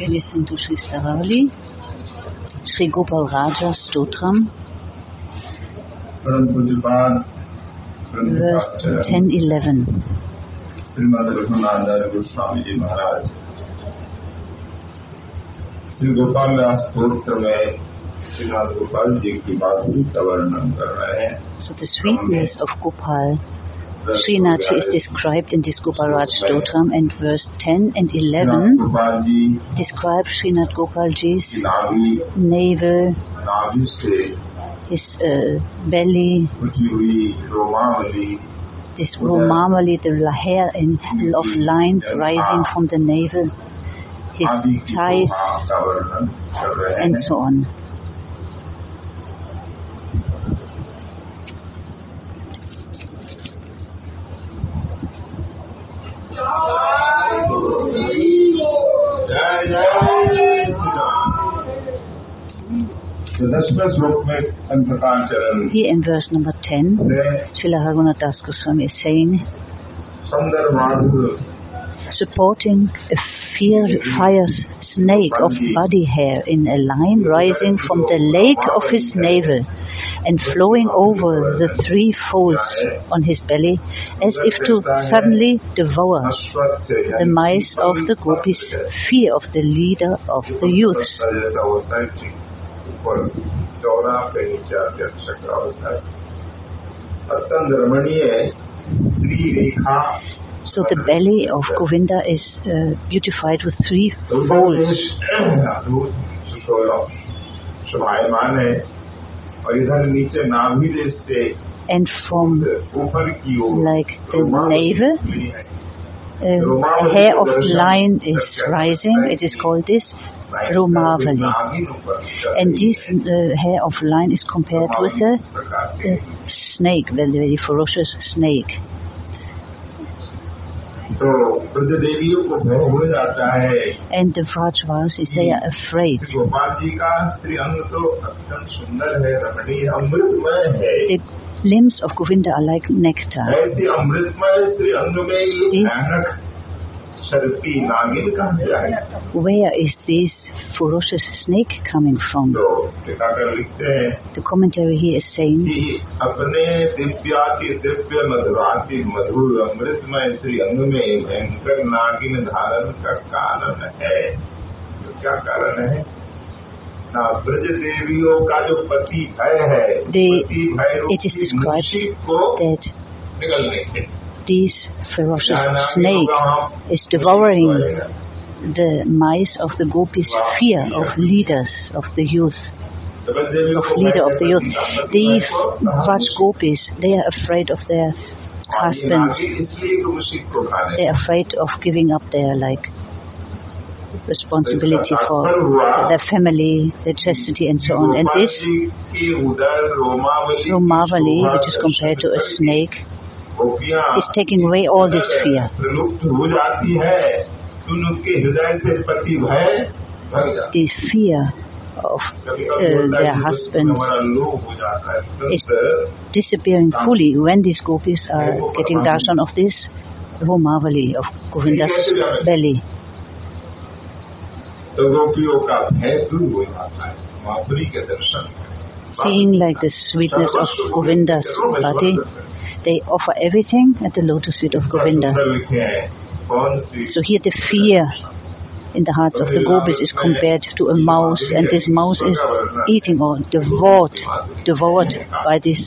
We listen to Sri Saravali, Sri Gopal Raja Stotram, verse 10-11. Shrimad Raghunath Goswami ji महाराज श्री गोपाल दास स्त्रोत्र में श्रीनाथ गोपाल जी की बात का वर्णन कर रहे हैं So the sweetness of Gopal, Srinath is described in the Goparaj Stotram and verse 10 and 11 describe Srinath Gopalji's navel, his uh, belly, this Romavali, the hair of lines rising from the navel, his thighs, and so on. Here in verse number 10, Srila Raghunath Goswami is saying, supporting a fear, fire snake of body hair in a line rising from the lake of his navel and flowing over the three folds on his belly as if to suddenly devour the mice of the gopis, fear of the leader of the youths. जैसा होता है ठीक ऊपर चौरा पे नीचे आते चक्र होता है अत्यंत रमणीय श्री रेखा So the belly of Govinda is uh, beautified with three folds. शोभायमान है और इधर नीचे नाभि देश से And from ऊपर की ओर like the navel, है uh, hair of lion is rising. It is called this Romavali. And this uh, hair of lion is compared with a, snake, very, very ferocious snake. And the Vrajvas is they are afraid. The limbs of Govinda are like nectar. Where is this ferocious snake coming from? तो टीकाकर लिखते हैं The commentary here is saying कि अपने दिव्याति दिव्य मधुराति मधुर अमृतमय श्री अंग में भयंकर नागिन धारण का कारण है तो क्या कारण है ना ब्रज देवियों का जो पति भय है The- पति भय it is described मुंशी को that निकलने के this ferocious snake is devouring the mice of the gopis fear of leaders of the youth of leader of the youth. these Vraj gopis they are afraid of their husbands. they are afraid of giving up their like responsibility for their family, their chastity and so on. And this Romavali, which is compared to a snake, is taking away all this fear. The fear of uh, their husband is disappearing fully. When these gopis are getting darshan of this Romavali, of Govinda's belly. Seeing like the sweetness of Govinda's body, they offer everything at the lotus feet of Govinda. So here the fear in the hearts of the gopis is compared to a mouse and this mouse is eating or devoured, devoured by this,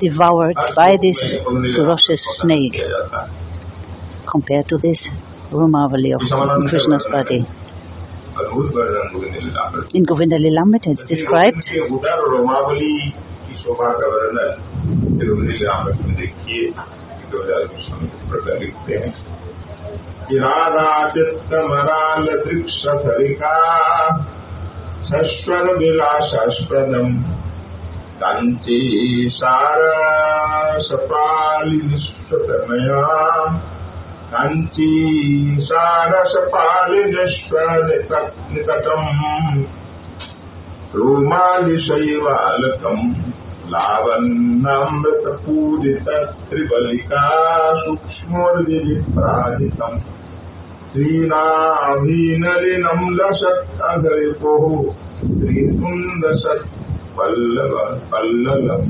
devoured by this ferocious snake compared to this Romavali of Krishna's body. In Govinda Lilamrita it's described शोभा का वर्णन तिरुवनी रामक में देखिए दो हज़ार में प्रकार लिखते हैं कि राधा चित्तमराल दृक्ष सरिका शश्वर विलाशास्पदम कांची सारा सपाली निष्पतमया कांची सारसपालि निष्प्रनिकटम् रोमालिशैवालकम् लावन्नमृतपूरितत्रिबलिका सूक्ष्मोर्जिलिप्राजितम् श्रीनाभीनलिनम् लषट्टघरिपोः श्रीसुन्दशत् पल्लव पल्लवम्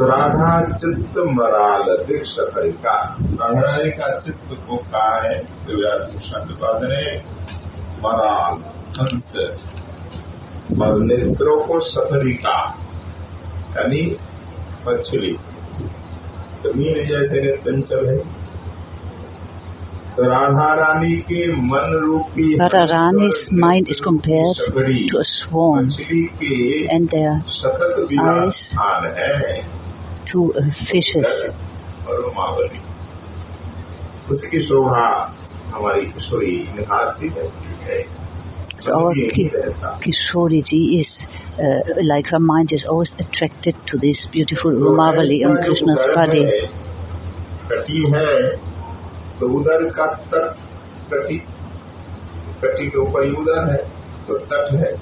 राधा चित्त मराल दीक्षतरिका राधा का चित्त को कहा है व्यास कृष्ण के पास मराल, संत और नेत्रों को सफरी का यानी मछली तो ज़मीन जैसे चंचल है। तो राधा रानी के मन रूपी Radha Rani mind is compare to swan and there सतत है। टू फिशेस और मावली उसकी शोभा हमारी किशोरी निहारती है। Ki- Kishori ji is uh, like her mind is always attracted to this beautiful Rumavali on Krishna's body. कटी तो उधर का तट कटी कटी के ऊपर ही है तो तट है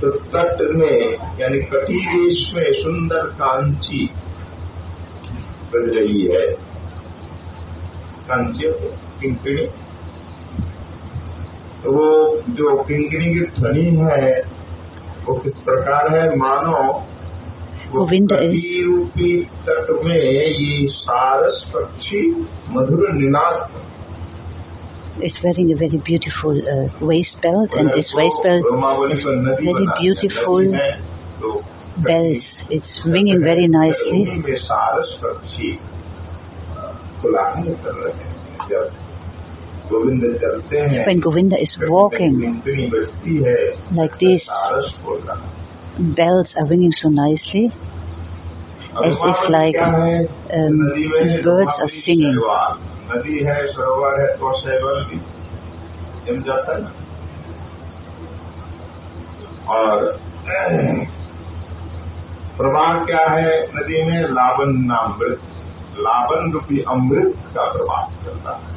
तो तट में यानी कटी देश में सुंदर कांची बज रही है कांची किंकड़ी तो वो जो किंकड़ी की धनी है वो किस प्रकार है मानो गोविंद रूपी तट में ये सारस पक्षी मधुर Ninad It's a very beautiful uh, waist belt and this waist belt very beautiful है, तो bells. It's ringing very nicely. When Govinda is walking like this, bells are ringing so nicely, as if like um, birds are singing. प्रवाह क्या है नदी में लावन नामृत लावन रूपी अमृत का प्रवाह चलता है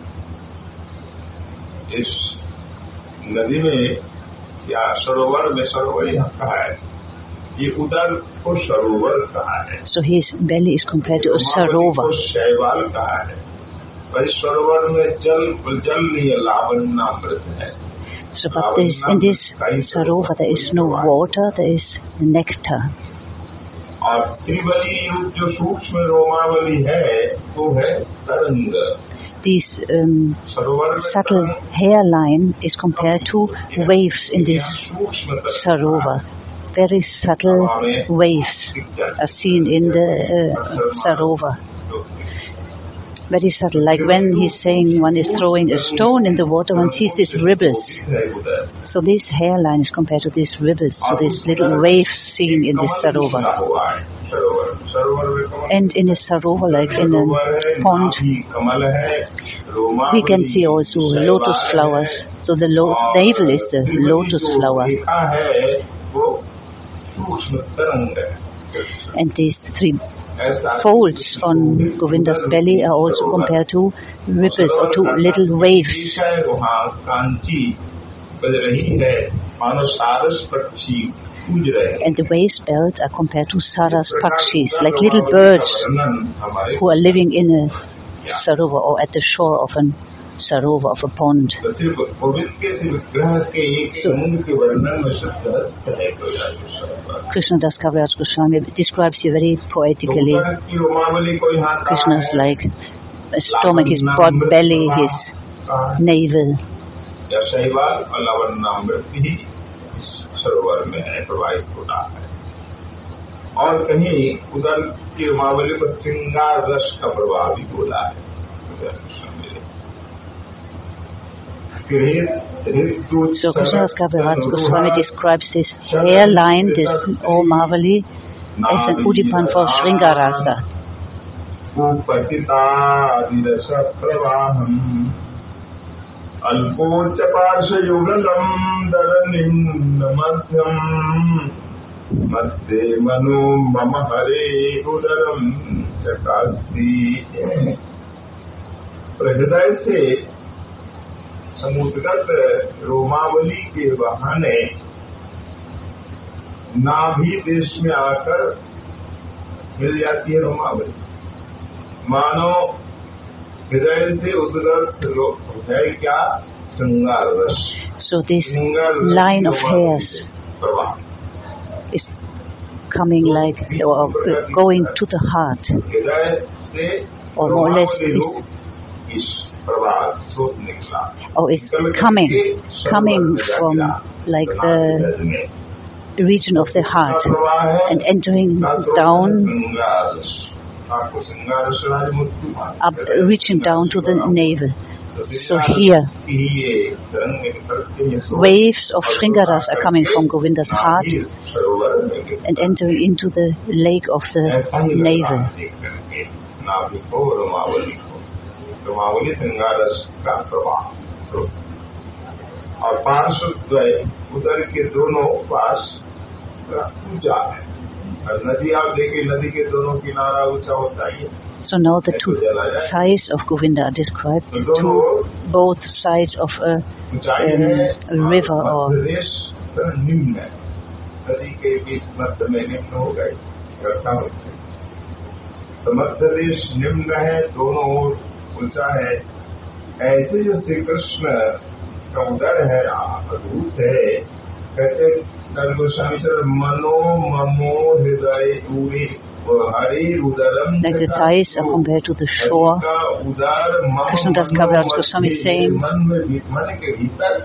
इस नदी में या सरोवर में सरोवर यहाँ कहा है। ये उधर को सरोवर कहा है। सो his belly is compared to a sarovar. को शैवाल कहा है। पर इस सरोवर में जल जल नहीं है लावण्यामृत है। So but this, in this sarovar there is no water, there is nectar. और त्रिबली युग जो सूक्ष्म रोमावली है वो है तरंग। this um, subtle hairline is compared to waves in this sarova. Very subtle waves are seen in the uh, sarova. Very subtle, like when he's saying one is throwing a stone in the water, one sees these ripples. So this hairline is compared to these ripples, to so these little waves seen in this sarova. And in a sarovar, like in a pond, we can see also lotus flowers. So the, lo is the lotus flower. And these three folds on Govinda's belly are also compared to ripples or to little waves. And the waist belts are compared to saras pakshis, like little birds who are living in a sarova or at the shore of an sarova, of a pond. Krishna Das Kaviraj Goswami describes you very poetically. Krishna is like his stomach, his broad belly, his navel. सरोवर में है प्रवाहित होता है और कहीं उधर की रोमावली पर श्रृंगार रस का प्रवाह भी बोला है So Krishnadas Kaviraj Goswami describes this hairline, this Omavali, as an udipan for Shringarasa. अल्पोच्च पार्श्वयुगलम् दरनिम्न मध्यम् मध्ये मनो मम हरे उदरम् चकास्ति हृदय से समुद्रगत रोमावली के बहाने नाभि देश में आकर मिल जाती है रोमावली। मानो हृदय से उदगत है क्या श्रृंगार रस So this श्रृंगार रस line of की hairs प्रवाह is coming like or going to the heart हृदय से or more or less प्रवाह is, रूप इस प्रवाह स्रोत निकला or is coming coming from like the region of the heart and entering down up reaching down to the navel so here waves of Shringaras are coming from Govinda's heart and entering into the lake of the navel नाभि को रोमावली को रोमावली श्रृंगार रस का प्रवाह और पार्श्व द्वय उदर के दोनों पास ऊंचा है So now the two sides of Govinda are described, two, both sides of a um, a river or हो। हो गए तो देश निम्न है दोनों ओर ऊँचा है। ऐसे जो श्री कृष्ण का उदर है अद्भुत है कहते कल गोस्वामी सर मनो ममो हृदय उवे हरे उदरम like the thighs are compared to the shore. का उदार मम Krishnadas मनो Kaviraj Goswami मध्य saying, मन में भी- मन के भीतर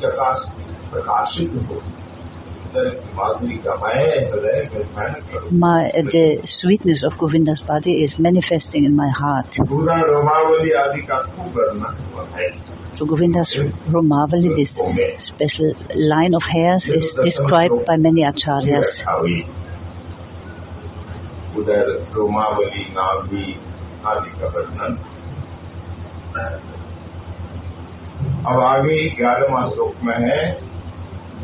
प्रकाश प्रकाशित हो उदर की माधुरी का मैं हृदय में ध्यान करो My uh, the sweetness of Govinda's body is manifesting in my heart. So Govinda's Romavali, this special line of hairs, is described by many acharyas. अब आगे ग्यारहवा श्लोक में है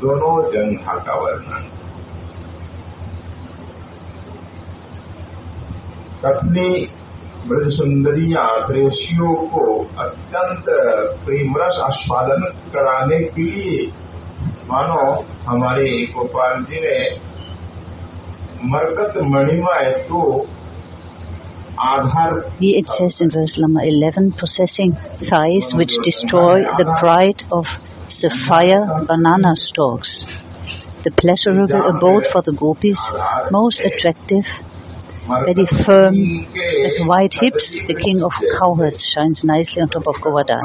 दोनों जंघा का वर्णन पत्नी ब्रज सुंदरियां प्रेसियों को अत्यंत प्रेमरस आस्वादन कराने के लिए मानो हमारे गोपाल जी ने मरकत मणिमा तो आधार Here it says in verse number 11, possessing thighs which destroy the pride of sapphire banana stalks, the pleasurable abode for the gopis, most attractive, that is firm, with wide hips. The king of cowherds shines nicely on top of Govardhan.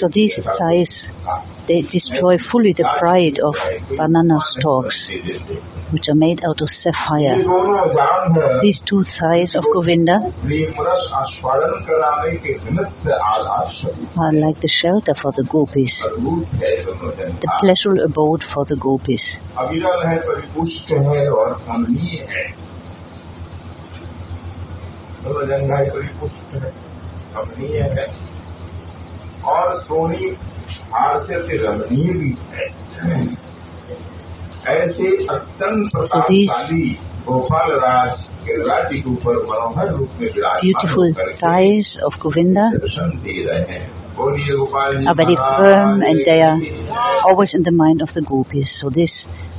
So these ties thighs, they destroy fully the pride of banana stalks, which are made out of ये sapphire. दोनों जान है These two thighs of Govinda प्रेमरस आस्वादन कराने के निमित्त आधार स्वरूप are like the shelter for the gopis, अद्भुत है दोनों the जंघा pleasurable abode for the gopis. अविरल है परिपुष्ट है और कमनीय है दोनों जंघा परिपुष्ट है कमनीय है और सोनी हास्य से रमणीय भी है ऐसे अत्यंत प्रतापशाली गोपाल राज गिरिराज जी के ऊपर मनोहर रूप में विराजमान Beautiful होकर के thighs of Govinda दर्शन दे रहे हैं बोलिए Gopal ji are very Maharaj firm and they are की always in the mind of the gopis. So this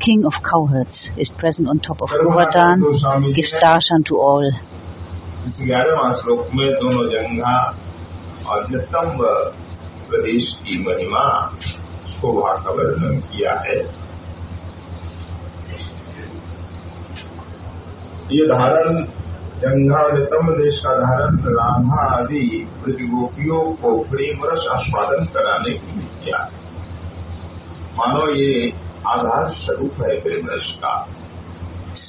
king of cowherds is present on top of Govardhan, gives darshan to all. इस ग्यारहवा श्लोक में दोनों जंघा और नितंब प्रदेश की महिमा शोभा का वर्णन किया है। ये धारण और नितंब देश का धारण राधा आदि प्रतिगोपियों को प्रेम रस आस्वादन कराने के लिए किया। मानो ये आधार स्वरूप है प्रेम रस का।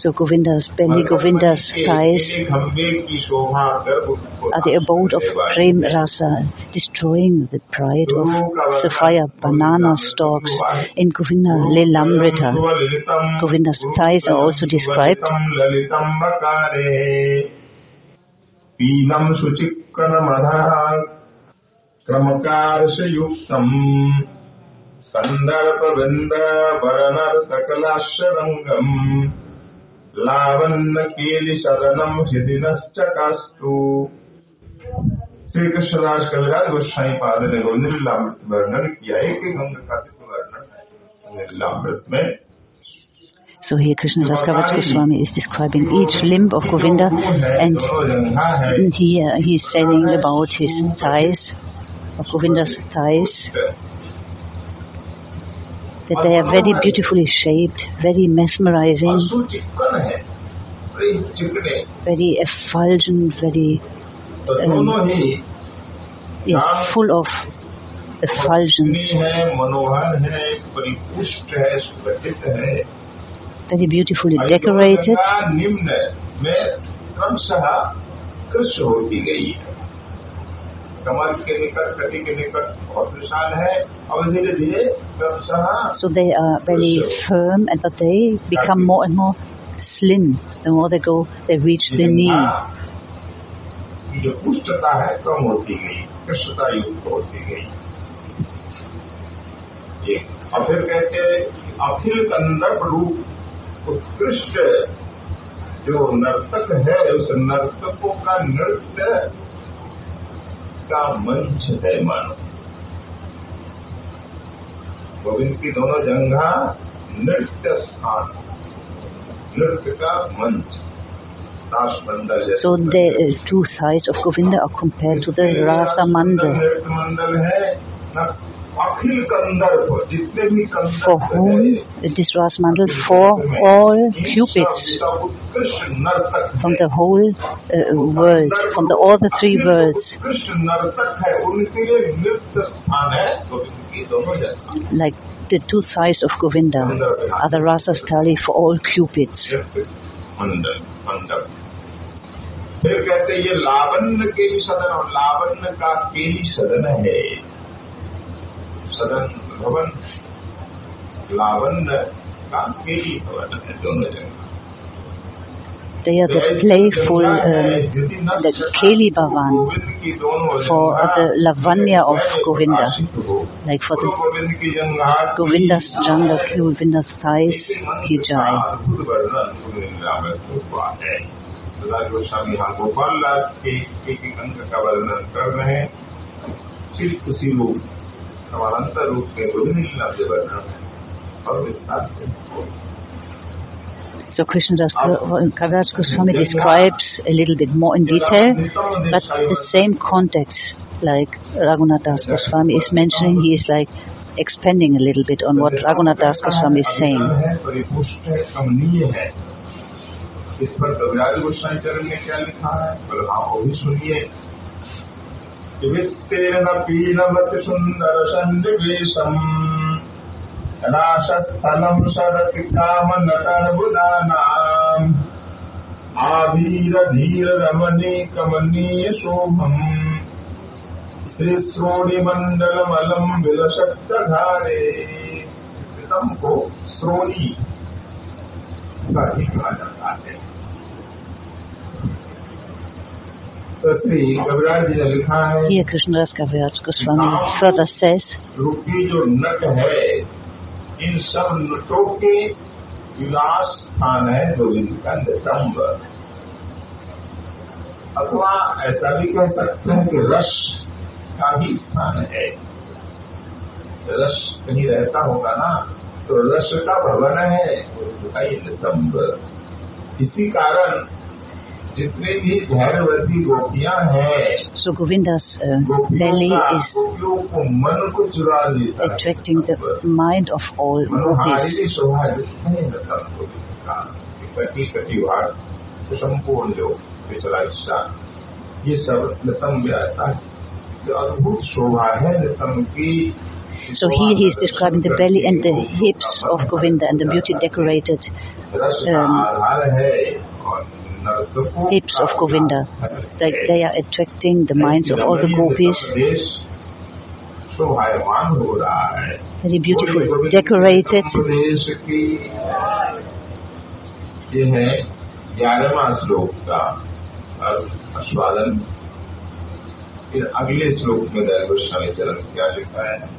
So Govinda's belly, Govinda's thighs खंबे की शोभा गर्भ are the abode of Prem Rasa, destroying the pride of sapphire banana stalks in Govinda Lilamrita. Govinda's thighs are also described. Lalitham बकारे पीलम सुचिक्कन मधा क्रमकार से युक्तम संदर्भ वृंद वरनर सकलाश्रंगम लावण्य कीली शरणम हृदिनश्चकास्तु श्री कृष्णदास कविराज गोस्वाई पाद ने लीलामृत वर्णन किया एक एक अंग का वर्णन लीलामृत में So here Krishnadas Kaviraj Goswami is describing each limb of Govinda and here he's telling about his thighs, of Govinda's thighs, that they are very beautifully shaped, very mesmerizing, very effulgent, very um, yes, full of effulgence, very beautifully decorated. निम्न में क्रमशः कृष्ण होती गई है कमर के निकट कटी के निकट बहुत विशाल है और धीरे धीरे क्रमशः So they are very firm and but they become more and more slim. The more they go, they reach the knee. की जो पुष्टता है कम होती गई कृष्णता युक्त होती गई ये और फिर कहते हैं अखिल कंदर्प रूप उत्कृष्ट जो नर्तक है उस नर्तकों का नृत्य का मंच है मानो गोविंद की दोनों जंगा नृत्य स्थान नृत्य का मंच So the uh, two sides of Govinda are compared to the Rasa Mandal. नृत्य मंडल है न अखिल कंदर्प जितने भी For कंदर्प whom है this Rasa Mandal? For all cupids उत्कृष्ट नर्तक from है। the whole uh, world, from the, all the three worlds. उत्कृष्ट नर्तक है उनके लिए नृत्य स्थान है गोविंद की दोनों जगह Like the two sides of Govinda are the Rasa Stali for all cupids. नृत्य मंडल मंडल फिर कहते हैं, ये लावण्य के भी सदन और लावण्य का केली सदन है सदन भवन लावण्य का केली भवन है दोनों जगह They are the playful, um, the Keli Bhavan for the Lavanya of Govinda, like for the Govinda's Janga, Govinda's thighs, ki jai. Goswami यहाँ गोपाल लाल के एक एक अंक का वर्णन कर रहे हैं सिर्फ उसी रूप समानांतर रूप में गोविंद लीला के वर्णन है और विस्तार से So Krishnadas Kaviraj Goswami describes a little bit more in detail, but the same context, like Raghunath Das Goswami is mentioning, he is like expanding a little bit on what Raghunath Das Goswami is saying. है परिपुष्ट है कमनीय है इस पर कविराज गोस्वामी चरण ने क्या लिखा है बोले हाँ वो भी सुनिए वित्तेन पीनवति सुन्दरसन्निवेशम् नाशत्थलम् सरति कामनटर्बुदानाम् आधीरधीररमणीकमनीयशोभम् श्रीश्रोणिमण्डलमलम् विलसप्तधारे को श्रोणी का जाता है। श्री कविराज जी ने लिखा Here Krishnadas Kaviraj Goswami further says, रूपी जो नट है इन सब नटों के विलास स्थान है गोविंद का नितंब अथवा ऐसा भी कह सकते हैं कि रस का ही स्थान है। रस कहीं रहता होगा ना तो रस का भवन है उसका ये नितंब इसी कारण जितने भी धैर्यवती गोपियां हैं so Govinda's uh, गोपियों belly का is गोपियों को मन को चुरा लेता है attracting the mind of all gopis. मनोहारी शोभा जिसने रतन को दिखा कटी कटी भार संपूर्ण जो पिछला हिस्सा ये सब लतम में आता है जो अद्भुत शोभा है लतम की So here he is describing the belly and the hips of Govinda and the beauty decorated रस का um, आधार है और नर्तकों hips का of Govinda. Like they are attracting the minds of all the gopis. देश शोभायमान हो रहा है Very beautiful, decorated. प्रदेश की ये है ग्यारहवा श्लोक का आस्वादन फिर अगले श्लोक में दया गोस्वामी चरण क्या लिखा है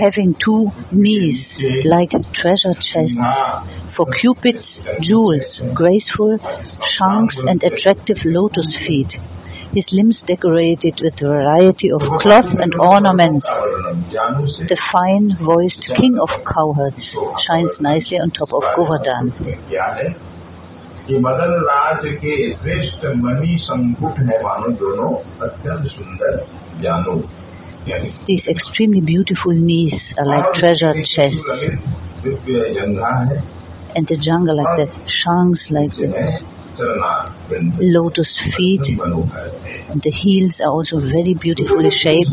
having two knees like treasure chests for Cupid's jewels, graceful shanks and attractive lotus feet. His limbs decorated with variety of cloth and ornaments. जानू से The fine-voiced king of cowherds shines nicely on top of Govardhan. क्या है कि मदन राज के श्रेष्ठ मणि संकुट है मानो दोनों अत्यंत सुंदर जानू this extremely beautiful knees are like treasure chests. And the jungle like the shanks like lotus feet, and the heels are also very beautifully shaped.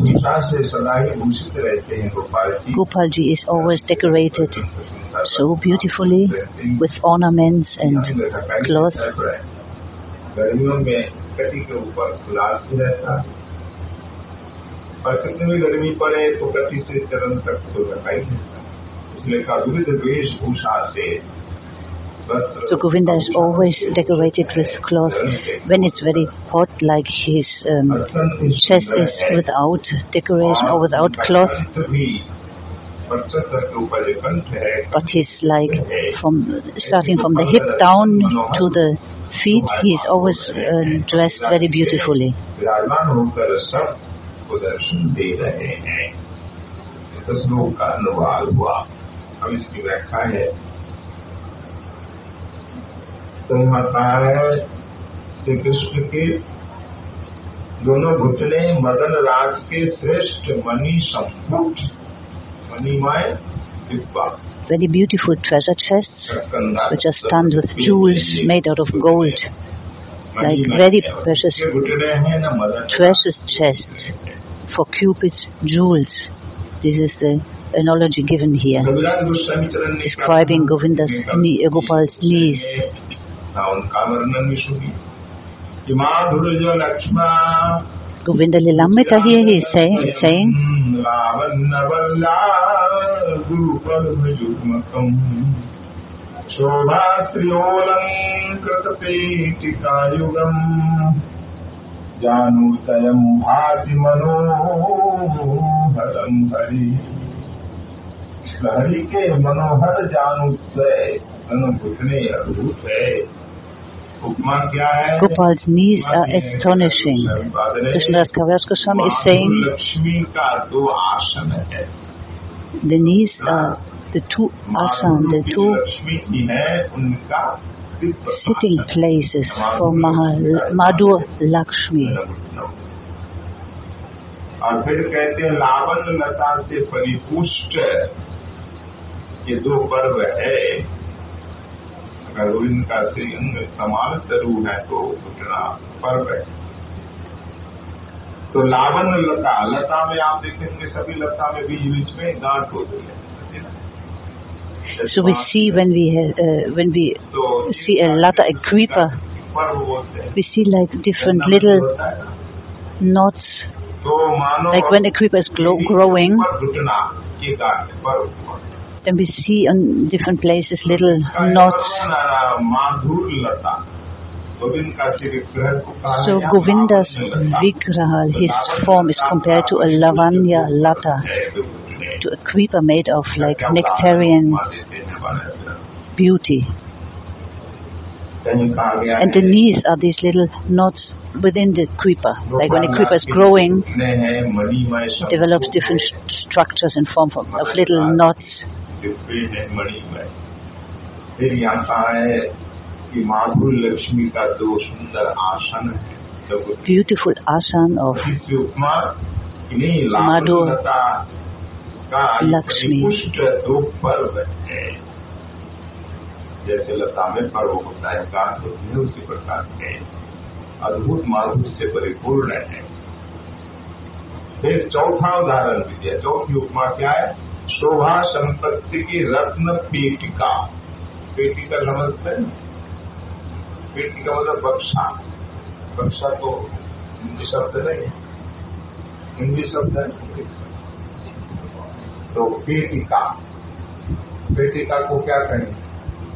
Gopalji is always decorated so beautifully with ornaments and cloth. और कितनी भी गर्मी पड़े तो कटी से चरण तक तो ढका ही रहता इसलिए का विविध वेशभूषा से वस्त्र- So Govinda is always decorated with cloth. When it's very hot, like his um, अत्यंत chest सुंदर is है। without decoration or without cloth, कंठ भी पचहत्तर के ऊपर जो कंठ है but he's like from starting from the hip down to the feet, he is always uh, dressed very beautifully. को दर्शन दे रहे हैं तो श्लोक का अनुवाद हुआ अब इसकी व्याख्या है तो है श्री कृष्ण के दोनों घुटने मदन राज के श्रेष्ठ मणि संपुट मणिमय डिब्बा Very beautiful treasure chests, which are studded with jewels made out of gold. like very precious हैं Precious chests for Cupid's jewels. This is the analogy given here, describing Govinda's knee, uh, Gopal's knees. Govinda Lilamrita here he is say, saying, Shobhatriyolam kratapetikayugam जानूतयम् भाति मनोहरम् हरि हरि के मनोहर जानूतय घुटने अद्भुत है उपमा क्या है Gopal's knees are astonishing. Krishnadas Kaviraj Goswami is saying Lakshmi का दो आसन है the knees are the two asan, the two sitting places for Maha, Madhur Lakshmi. और फिर कहते हैं लावन लता से परिपुष्ट ये दो पर्व है अगर गोविंद का श्री अंग समान तरु है तो घुटना पर्व है तो लावन लता लता में आप देखेंगे सभी लता में बीच बीच में गांठ होती है So we see when we uh, when we see a lota a creeper, we see like different little knots. Like when a creeper is growing, then we see on different places little knots. So Govinda's Vigraha, his form is compared to a Lavanya Lata, to a creeper made of like nectarian beauty. And the knees are these little knots within the creeper. Like when a creeper is growing, it develops different structures and form of, of little knots. Beautiful asan of Madhu Lakshmi. जैसे लता में पर्व होता है गांठ होती है, उसी प्रकार है अद्भुत माधुर्य से परिपूर्ण है। फिर चौथा उदाहरण भी दिया, चौथी उपमा क्या है? शोभा संपत्ति की रत्न पेटिका पेटिका समझते हैं? पेटिका मतलब बक्सा। बक्सा तो हिंदी शब्द नहीं है। हिंदी शब्द है तो पेटिका पेटिका को क्या कहें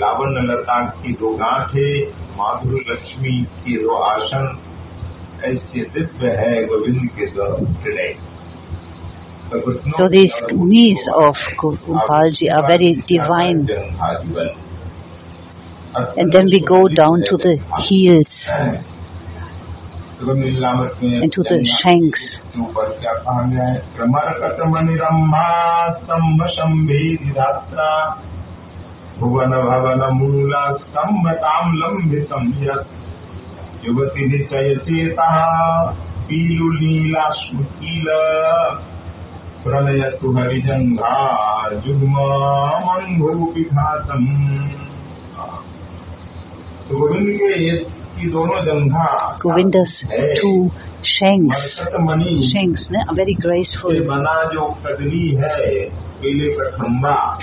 लावण्य लता की दो गांठे माधुरी लक्ष्मी की दो आसन ऐसे दिव्य है गोविंद के दो हृदय So these knees of Gopalji are very divine. And then we go down to the heels and to the shanks. भुवन भवन मूल स्तंभतामलंबितम युवती निचय चेता पीलु लीला सुकील प्रणयतु हरिजंघा जुग्मूपिघातम तो गोविंद के ये की दोनों जंघा गोविंद टू शेंक्स शेंक्स ने वेरी ग्रेसफुल बना जो कदली है पीले का खंबा।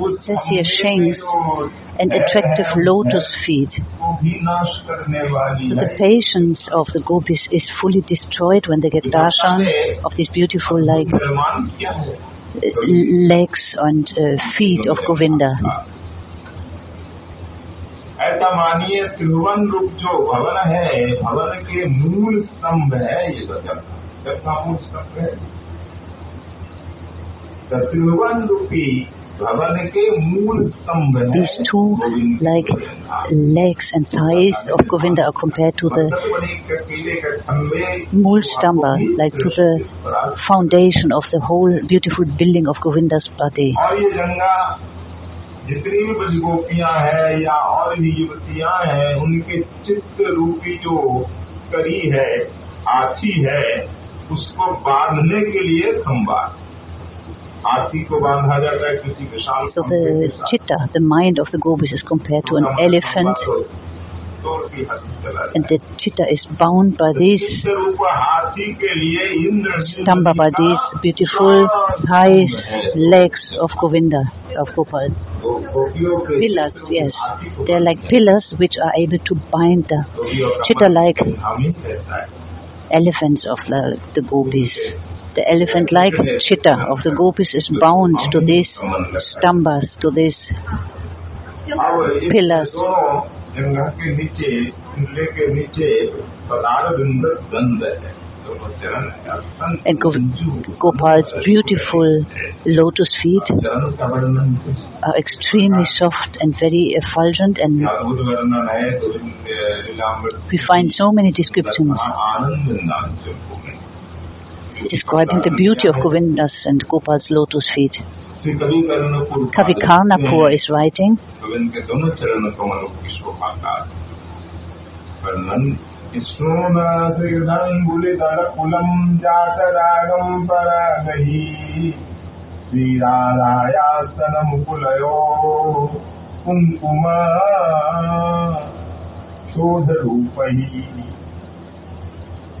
उस Says here खम्बे shanks में जो and attractive lotus feet. को भी नाश करने वाली So है the patience of the gopis is fully destroyed when they get darshan of these beautiful like निर्माण क्या है uh, legs and uh, feet of Govinda. ऐसा मानिए त्रिभुवन रूप जो भवन है भवन के मूल स्तंभ है ये गजब जब का मूल स्तंभ है तो त्रिभुवन रूपी है These two like legs and thighs of Govinda are compared to the Mool stamba, like to the foundation of the whole beautiful building of Govinda's body. जितनी भी बज गोपियाँ हैं या और भी युवतियाँ हैं उनके चित्त रूपी जो करी है हाथी है उसको बांधने के लिए है विशाल So the chitta, the mind of the gopis is compared to an elephant. and the chitta is bound by these stamba, by these beautiful thighs, legs of Govinda, of Gopal. Pillars, yes. They are like pillars which are able to bind the chitta like elephants of the, the gopis. The elephant like chitta of the gopis is bound to these stambas, to these pillars. And Gopal's beautiful lotus feet are extremely soft and very effulgent and we find so many descriptions describing the beauty of Govinda's and Gopal's lotus feet. Shri कवि Karanpur Kavi Karnapur is writing, Govind के दोनों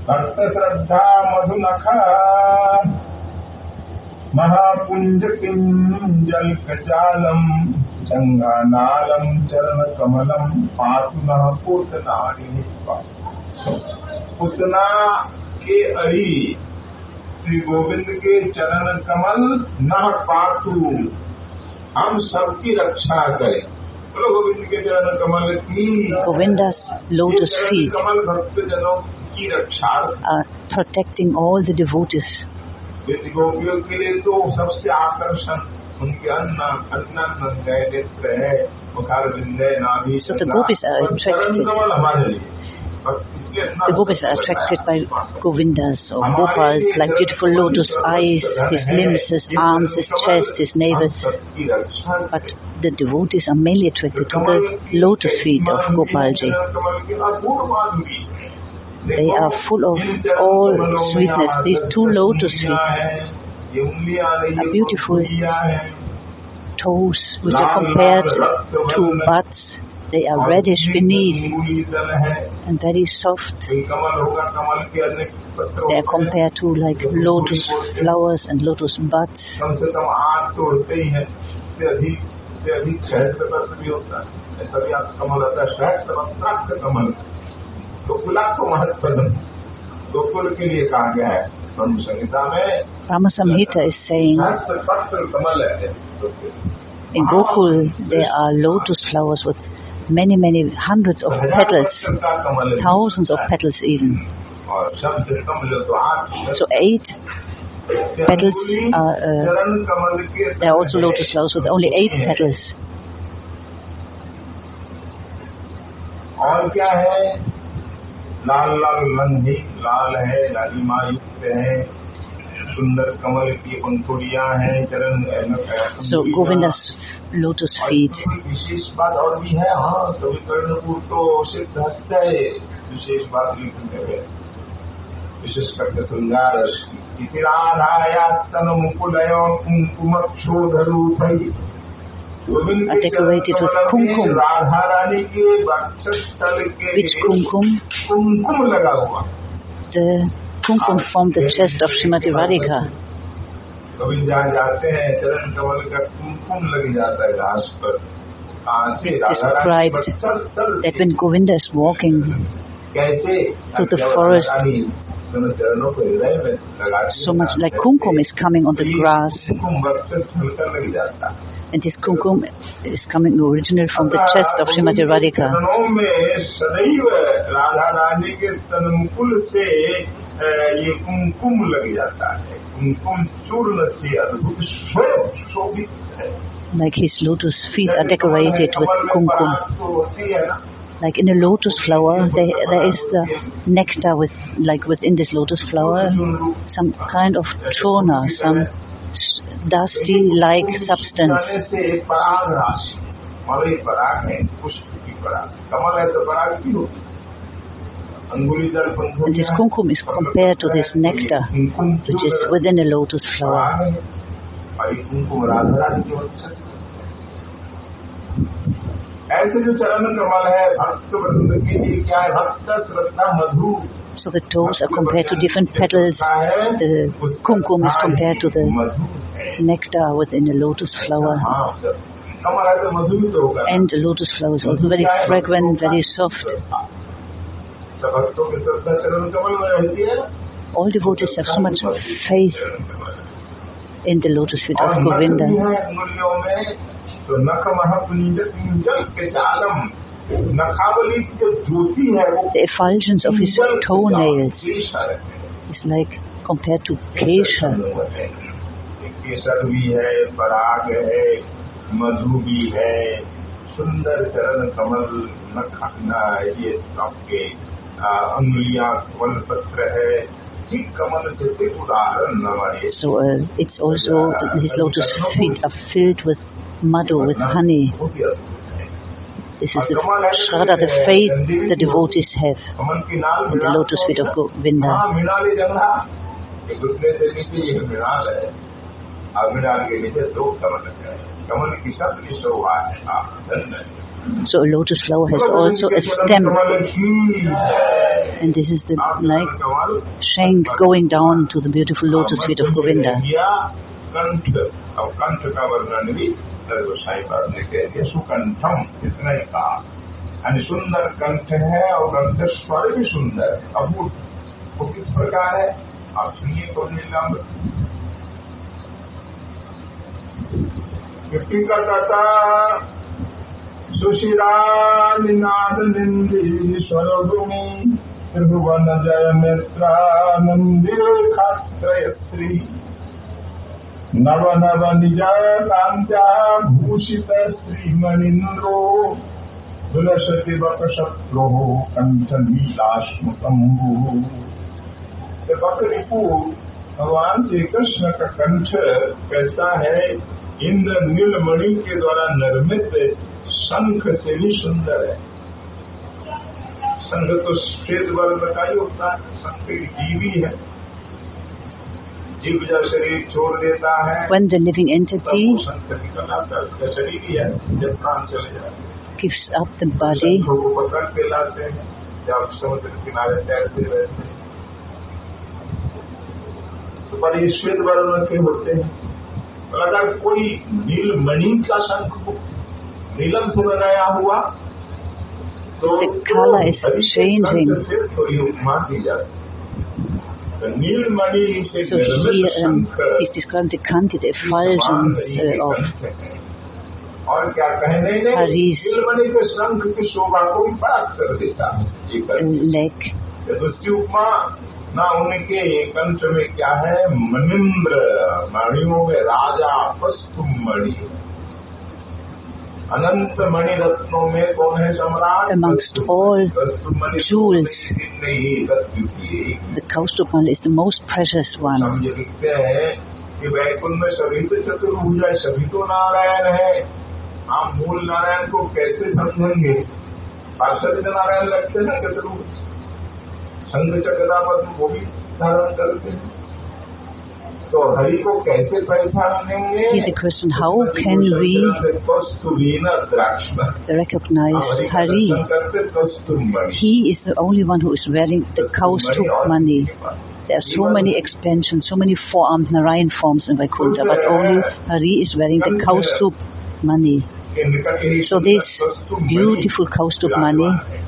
भक्त श्रद्धा मधुनख महापुंज किंजल कचालम चंगानालम चरण कमलम पातुना पूतनारी पुतना के अरी श्री गोविंद के चरण कमल न पातु। हम सबकी रक्षा करें। बोलो गोविंद के चरण कमल की। गोविंद कमल भक्त जनों uh, protecting all the devotees. So the gopis are attracted. The gopis are attracted by Govindas or Gopals, like beautiful lotus eyes, his limbs, his arms, his chest, his navel. But the devotees are mainly attracted to the lotus feet of Gopalji. They are full of all sweetness. These two lotus feet are beautiful toes which are compared to buds. They are reddish beneath and very soft. They are compared to like lotus flowers and lotus buds. कम से कम आठ तो होते ही हैं इससे अधिक से अधिक शहद का रस भी होता है ऐसा भी आप कमल होता है शहद का कमल तो कुला को महत्व गोकुल के लिए कहा गया है ब्रह्म संहिता में Rama Samhita is saying सहस्त्र पत्र कमल है in Gokul there are lotus flowers with many, many hundreds of हजार petals, पत्र का कमल है thousands of petals even. और शब्द कमल तो आठ So eight petals are, uh, चरण कमल के there are also lotus flowers with only eight petals. और क्या है लाल लाल रंग ही लाल है लालिमा युक्त है सुंदर कमल की पंखुड़ियाँ हैं चरण So feet. इसमें कोई विशेष बात और भी है हाँ कवि कर्णपुर तो सिद्ध हस्त है विशेष बात लिखने में विशेष करके श्रृंगार इति राधाया तन मुकुलय कुंकुम क्षोधरूप गोविंद के चरण कमल में kumkum. राधा रानी के वक्षस्थल के kumkum? कुमकुम लगा हुआ The kumkum from the chest of Srimati Radhika. कभी जहाँ जाते हैं चरण कमल का कुमकुम लग जाता है घास पर कहाँ से It's राधा रानी described वक्षस्थल That when Govinda is walking कैसे to the जब forest. राधा रानी दोनों चरणों को हृदय में लगाती so है, much like कैसे kumkum is coming on the ये grass and this kumkum is coming original from the chest of Srimati Radhika. Like his lotus feet are decorated with kumkum. Like in a lotus flower, there is the nectar with, like within this lotus flower, some kind of churna, some dusty like substance. जाने से पराग राशि Malay पराग है पुष्प की पराग कमल है तो पराग की होगी अंगुली दल And this kumkum is compared to this nectar, which is within a lotus flower. पराग है और ये कुमकुम राधा रानी की वजह से ऐसे जो चरण कमल है भक्त वृंद के लिए क्या है भक्त श्रद्धा मधु So the toes are compared to different petals. The kumkum is compared to the मधु है nectar within a lotus flower. And the lotus flower is also very fragrant, very soft. All devotees have so much faith in the lotus feet of Govinda. The effulgence of his toenails is like compared to Kesha. केसर भी है पराग है मधु भी है सुंदर चरण कमल नखना ये आपके अंगुलियां कमल पत्र है ठीक कमल से एक उदाहरण हमारे So uh, it's also, his lotus feet are filled with madhu, with honey. बहुत ही अद्भुत है। This is the Shraddha, the faith the devotees have कमल की नाल in the lotus feet of Govinda. So a lotus flower has also a stem, कमल की है। and this is the आप like Kamal shank going down to the beautiful lotus feet of Govinda. या कंठ अब कंठ का वर्णन भी गोसाई बाब ने कह दिया सुकंठम इतना ही कहा यानी सुंदर कंठ है और कंठ स्वर भी सुंदर है अभूत वो किस प्रकार है आप सुनिए तो नीलाम विपिकटत सुशिरानिनाद निन्दीश्वर भूमि त्रिभुवन जय मित्र नंदी खात्री नव नव निज कांत्या भूषित श्रीमणि नो दुलशति श्रीमनिन्द्रो दुलसति वपशत्रोः कण्ठनीलाश्मुतम्बुः बकरिपू भगवान श्री कृष्ण का कंठ कैसा है? इंद्र नीलमणि के द्वारा निर्मित शंख से भी सुंदर है। शंख तो श्वेत वर्ण का ही होता है शंख एक जीवी है जीव जब शरीर छोड़ देता है। When the living entity शरीर ही है जब प्राण चले जाते हैं। gives up the body, को पकड़ के लाते हैं जब समुद्र किनारे तैरते रहते हैं। तो पर ये श्वेत वर्ण के होते हैं? अगर कोई नीलमणि का शंख नीलम से बनाया हुआ तो color is है। तो So here um, is described the candidate uh, of और क्या कहने नीलमणि के शंख की शोभा को कर देता उपमा ना उनके कंठ में क्या है? मनिंद्र। मणियों में राजा पस्तुम मणि अनंत मणि रत्नों में कौन है सम्राट? Jewels. The Kaustubmal is the most precious one. हम ये लिखते हैं कि वैकुंठ में सभी तो चतुर्भुज है सभी तो नारायण है। आप मूल नारायण को कैसे समझेंगे? पार्षद नारायण लगते हैं ना चतुर्भुज संघ चक्रनापद में वो भी धारण करते हैं He's a question. How can we recognize Hari? He is the only one who is wearing the Kaustubh Mani. There are so many expansions, so many four-armed Narayan forms in Vaikuntha, but only Hari is wearing the Kaustubh Mani. So this beautiful Kaustubh Mani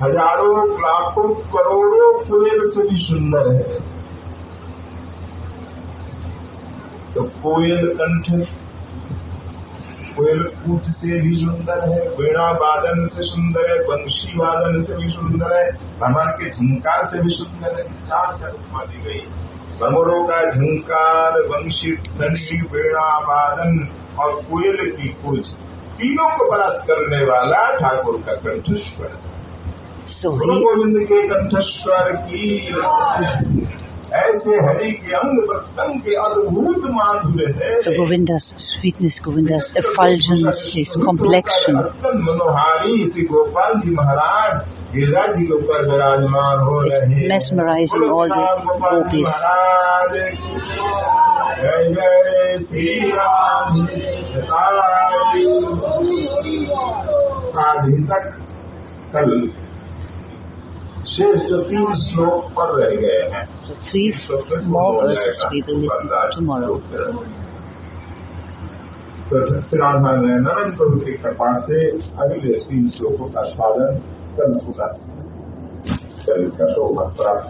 हज़ारों, लाखों, करोड़ों कोयल से भी सुंदर है। तो कोयल कंठ, कोयल कूट से भी सुंदर है वीणा वादन से सुंदर है बंशी वादन से भी सुंदर है भ्रमण के झंकार से भी सुंदर है, चार चरमा दी गई। भ्रमरों का झंकार वंशी धनी वीणा वादन और कोयल की कूच तीनों को परास्त करने वाला ठाकुर का कंठस्वर है। He, गोविंद के कंठस्वर की ऐसे हरि के अंग प्रत्यंग के अद्भुत माधुर्य है। so Govinda's sweetness, Govinda's effulgence, his complexion. मनोहारी श्री गोपाल जी महाराज जी के ऊपर विराजमान हो रहे हैं। Mesmerizing all the gopis. महाराज की जय जय श्री राम आज तक कल शेष तीन श्लोक पर रह गए हैं। listen tomorrow. तो सत्यनारायण नरेंद्र प्रभु की कृपा से अगले तीन श्लोकों का स्वागत कल होगा कल का शोभा प्राप्त